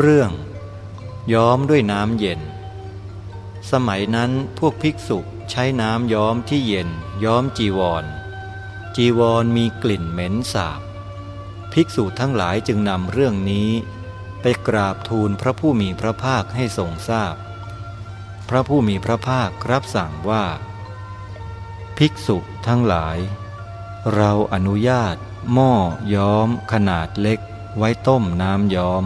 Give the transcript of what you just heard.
เรื่อง ย้อมด้วยน้ำเย็น สมัยนั้นพวกภิกษุใช้น้ำย้อมที่เย็นย้อมจีวร จีวรมีกลิ่นเหม็นสาบ ภิกษุทั้งหลายจึงนำเรื่องนี้ ไปกราบทูลพระผู้มีพระภาคให้ทรงทราบพพระผู้มีพระภาครับสั่งว่า ภิกษุทั้งหลาย เราอนุญาตหม้อย้อมขนาดเล็กไว้ต้มน้ำย้อม